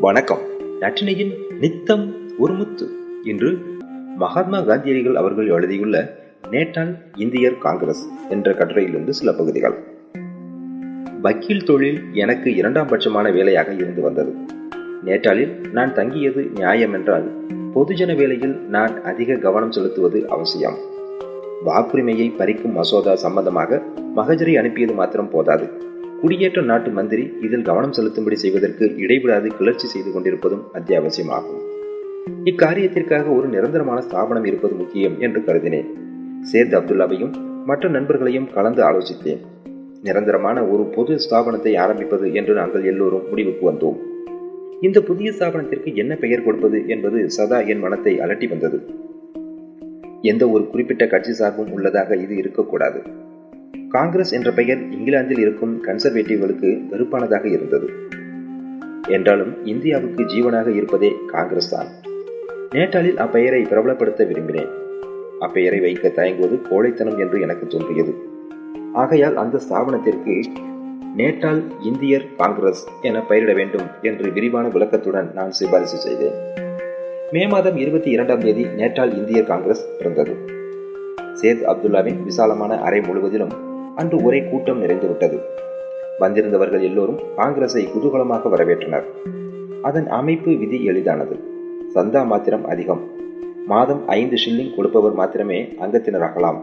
வணக்கம். நற்றினையின் நித்தம் ஒருமுத்து இன்று மகாத்மா காந்தியடிகள் அவர்கள் எழுதியுள்ள நேட்டால் இந்தியர் காங்கிரஸ் என்ற கட்டுரையிலிருந்து சில பகுதிகள். வக்கீல் தொழில் எனக்கு இரண்டாம் பட்சமான வேலையாக இருந்து வந்தது. நேட்டாலில் நான் தங்கியது நியாயம் என்றால் பொதுஜன வேலையில் நான் அதிக கவனம் செலுத்துவது அவசியம். வாக்குரிமையை பறிக்கும் மசோதா சம்பந்தமாக மகஜரை அனுப்பியது மாத்திரம் போதாது. குடியேற்ற நாட்டு மந்திரி இதில் கவனம் செலுத்தும்படி செய்வதற்கு இடைவிடாது கிளர்ச்சி செய்து கொண்டிருப்பதும் அத்தியாவசியமாகும். இக்காரியத்திற்காக ஒரு நிரந்தரமான ஸ்தாபனம் இருப்பது முக்கியம் என்று கருதினேன். சேத் அப்துல்லாவையும் மற்ற நண்பர்களையும் கலந்து ஆலோசித்தேன். நிரந்தரமான ஒரு பொது ஸ்தாபனத்தை ஆரம்பிப்பது என்று நாங்கள் எல்லோரும் முடிவுக்கு வந்தோம். இந்த புதிய ஸ்தாபனத்திற்கு என்ன பெயர் கொடுப்பது என்பது சதா என் மனத்தை அலட்டி வந்தது. எந்த ஒரு குறிப்பிட்ட கட்சி சார்பும் உள்ளதாக இது இருக்கக்கூடாது. காங்கிரஸ் என்ற பெயர் இங்கிலாந்தில் இருக்கும் கன்சர்வேட்டிவ்களுக்கு வெறுப்பானதாக இருந்தது. என்றாலும் இந்தியாவுக்கு ஜீவனாக இருப்பதே காங்கிரஸ் தான். நேட்டாலில் அப்பெயரை பிரபலப்படுத்த விரும்பினேன். அப்பெயரை வைக்க தயங்குவது கோழைத்தனம் என்று எனக்கு தோன்றியது. ஆகையால் அந்த ஸ்தாபனத்திற்கு நேட்டால் இந்தியர் காங்கிரஸ் என பெயரிட வேண்டும் என்று விரிவான விளக்கத்துடன் நான் சிபாரிசு செய்தேன். மே மாதம் இருபத்தி இரண்டாம் தேதி நேட்டால் இந்தியர் காங்கிரஸ் பிறந்தது. சேத் அப்துல்லாவின் விசாலமான அறை முழுவதிலும் அன்று ஒரே கூட்டம் நிறைந்துவிட்டது. வந்திருந்தவர்கள் எல்லோரும் காங்கிரஸை குதூகலமாக வரவேற்றனர். அதன் அமைப்பு விதி எளிதானது. சந்தா மாத்திரம் அதிகம். மாதம் ஐந்து ஷில்லிங் கொடுப்பவர் மாத்திரமே அங்கத்தினராகலாம்.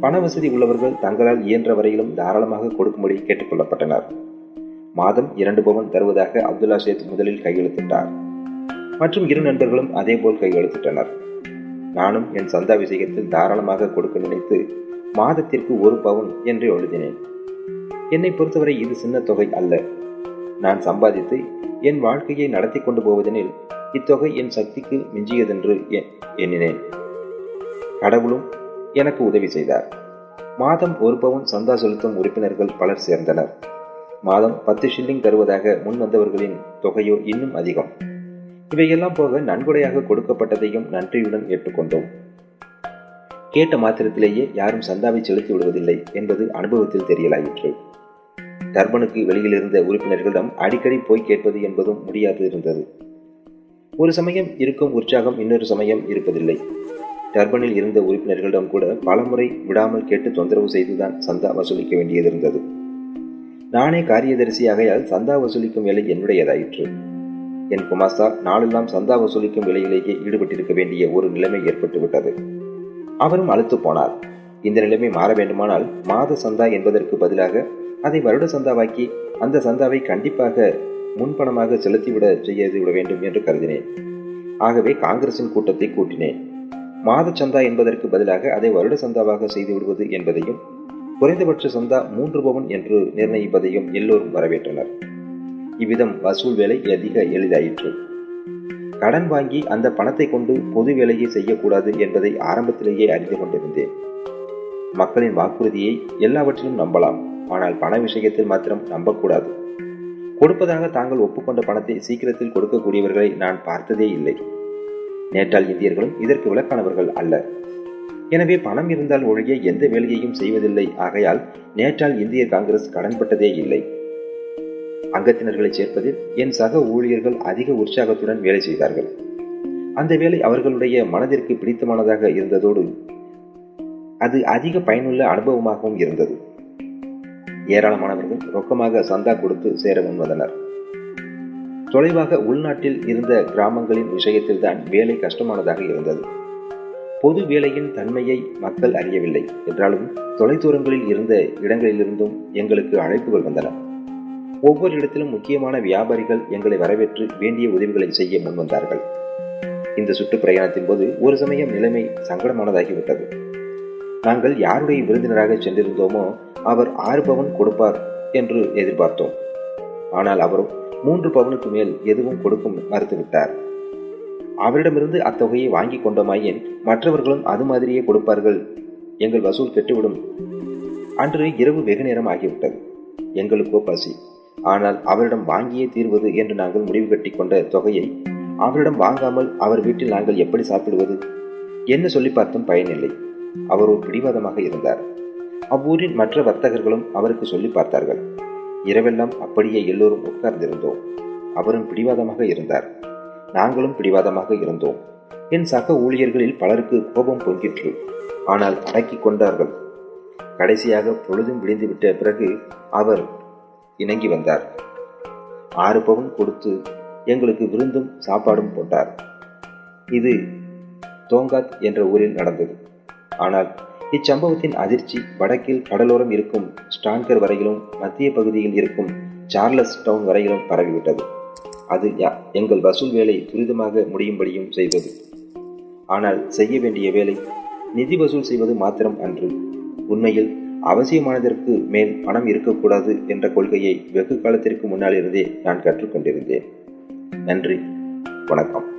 பண வசதி உள்ளவர்கள் தங்களால் இயன்ற வரையிலும் தாராளமாக கொடுக்கும்படி கேட்டுக்கொள்ளப்பட்டனர். மாதம் இரண்டு பவன் தருவதாக அப்துல்லா ஷேத் முதலில் கையெழுத்திட்டார். மற்றும் இரு நண்பர்களும் அதேபோல் கையெழுத்திட்டனர். நானும் என் சந்தா விஷயத்தில் தாராளமாக கொடுக்க நினைத்து மாதத்திற்கு ஒரு பவுன் என்று எழுதினேன். என்னை பொறுத்தவரை இது சின்ன தொகை அல்ல. நான் சம்பாதித்து என் வாழ்க்கையை நடத்தி கொண்டு போவதெனில் இத்தொகை என் சக்திக்கு மிஞ்சியதென்று எண்ணினேன். கடவுளும் எனக்கு உதவி செய்தார். மாதம் ஒரு பவுன் சந்தா செலுத்தும் உறுப்பினர்கள் பலர் சேர்ந்தனர். மாதம் பத்து ஷில்லிங் தருவதாக முன் வந்தவர்களின் தொகையோ இன்னும் அதிகம். இவையெல்லாம் போக நன்கொடையாக கொடுக்கப்பட்டதையும் நன்றியுடன் ஏற்றுக்கொண்டோம். கேட்ட மாத்திரத்திலேயே யாரும் சந்தாவை செலுத்தி விடுவதில்லை என்பது அனுபவத்தில் தெரியலாயிற்று. டர்பனுக்கு வெளியில் இருந்த உறுப்பினர்களிடம் அடிக்கடி போய் கேட்பது என்பதும் முடியாது இருந்தது. ஒரு சமயம் இருக்கும் உற்சாகம் இன்னொரு சமயம் இருப்பதில்லை. டர்பனில் இருந்த உறுப்பினர்களிடம் கூட பலமுறை விடாமல் கேட்டு தொந்தரவு செய்துதான் சந்தா வசூலிக்க வேண்டியது இருந்தது. நானே காரியதரிசியாகையால் சந்தா வசூலிக்கும் வேலை என்னுடையதாயிற்று. என் குமாஸ்தா நாளெல்லாம் சந்தா வசூலிக்கும் வேலையிலேயே ஈடுபட்டிருக்க வேண்டிய ஒரு நிலைமை ஏற்பட்டுவிட்டது. அவரும் அழுத்து போனார். இந்த நிலைமை மாற வேண்டுமானால் மாத சந்தா என்பதற்கு பதிலாக அதை வருட சந்தாவாக்கி அந்த சந்தாவை கண்டிப்பாக முன்பணமாக செலுத்திவிட செய்து விட வேண்டும் என்று கருதினேன். ஆகவே காங்கிரசின் கூட்டத்தை கூட்டினேன். மாத சந்தா என்பதற்கு பதிலாக அதை வருட சந்தாவாக செய்து விடுவது என்பதையும் குறைந்தபட்ச சந்தா மூன்று பவன் என்று நிர்ணயிப்பதையும் எல்லோரும் வரவேற்றனர். இவ்விதம் வசூல் வேலை அதிக எளிதாயிற்று. கடன் வாங்கி அந்த பணத்தை கொண்டு பொது வேலையை செய்யக்கூடாது என்பதை ஆரம்பத்திலேயே அறிந்து கொண்டிருந்தேன். மக்களின் வாக்குறுதியை எல்லாவற்றிலும் நம்பலாம். ஆனால் பண விஷயத்தில் மாத்திரம் நம்பக்கூடாது. கொடுப்பதாக தாங்கள் ஒப்புக்கொண்ட பணத்தை சீக்கிரத்தில் கொடுக்கக்கூடியவர்களை நான் பார்த்ததே இல்லை. நேற்றால் இந்தியர்களும் இதற்கு விளக்கானவர்கள் அல்ல. எனவே பணம் இருந்தால் ஒழிய எந்த வேலையையும் செய்வதில்லை. ஆகையால் நேற்றால் இந்திய காங்கிரஸ் கடன்பட்டதே இல்லை. அங்கத்தினர்களை சேர்ப்பதில் என் சக ஊழியர்கள் அதிக உற்சாகத்துடன் வேலை செய்தார்கள். அந்த வேலை அவர்களுடைய மனதிற்கு பிடித்தமானதாக இருந்ததோடு அது அதிக பயனுள்ள அனுபவமாகவும் இருந்தது. ஏராளமானவர்கள் ரொக்கமாக சந்தா கொடுத்து சேர முன்வந்தனர். தொலைவாக உள்நாட்டில் இருந்த கிராமங்களின் விஷயத்தில் தான் வேலை கஷ்டமானதாக இருந்தது. பொது வேலையின் தன்மையை மக்கள் அறியவில்லை. என்றாலும் தொலைதூரங்களில் இருந்த இடங்களிலிருந்தும் எங்களுக்கு அழைப்புகள் வந்தன. ஒவ்வொரு இடத்திலும் முக்கியமான வியாபாரிகள் எங்களை வரவேற்று வேண்டிய உதவிகளை செய்ய முன்வந்தார்கள் இந்த சுற்றுப்பிரயாணத்தின் போது ஒரு சமயம் நிலைமை சங்கடமானதாகிவிட்டது. நாங்கள் யாருடைய விருந்தினராக சென்றிருந்தோமோ அவர் ஆறு பவன் கொடுப்பார் என்று எதிர்பார்த்தோம். ஆனால் அவரும் மூன்று பவனுக்கு மேல் எதுவும் கொடுக்கும் மறுத்துவிட்டார். அவரிடமிருந்து அத்தொகையை வாங்கி கொண்டோமாயின் மற்றவர்களும் அது மாதிரியே கொடுப்பார்கள். எங்கள் வசூல் கெட்டுவிடும். அன்று இரவு வெகு நேரம் ஆகிவிட்டது. எங்களுக்கோ பசி. ஆனால் அவரிடம் வாங்கியே தீர்வது என்று நாங்கள் முடிவு கட்டி கொண்ட தொகையை அவரிடம் வாங்காமல் அவர் வீட்டில் நாங்கள் எப்படி சாப்பிடுவது என்ன சொல்லி பார்த்தும் பயனில்லை அவர் ஒரு பிடிவாதமாக இருந்தார். அவ்வூரின் மற்ற வர்த்தகர்களும் அவருக்கு சொல்லி பார்த்தார்கள். இரவெல்லாம் அப்படியே எல்லோரும் உட்கார்ந்திருந்தோம். அவரும் பிடிவாதமாக இருந்தார். நாங்களும் பிடிவாதமாக இருந்தோம். என் சக ஊழியர்களில் பலருக்கு கோபம் பொங்கிற்று. ஆனால் அடக்கிக் கொண்டார்கள். கடைசியாக பொழுதும் விடிந்துவிட்ட பிறகு அவர் இணங்கி வந்தார். ஆறு பவுன் கொடுத்து எங்களுக்கு விருந்தும் சாப்பாடும் போட்டார். இது தோங்காத் என்ற ஊரில் நடந்தது. ஆனால் இச்சம்பவத்தின் அதிர்ச்சி வடக்கில் கடலோரம் இருக்கும் ஸ்டான்கர் வரையிலும் மத்திய பகுதியில் இருக்கும் சார்லஸ் டவுன் வரையிலும் பரவிவிட்டது. அது எங்கள் வசூல் வேலை துரிதமாக முடியும்படியும் செய்தது. ஆனால் செய்ய வேண்டிய வேலை நிதி வசூல் செய்வது மாத்திரம் அன்று. உண்மையில் அவசியமானதற்கு மேல் பணம் இருக்கக்கூடாது என்ற கொள்கையை வெகு காலத்திற்கு முன்னால் இருந்தே நான் கற்றுக்கொண்டிருந்தேன். நன்றி. வணக்கம்.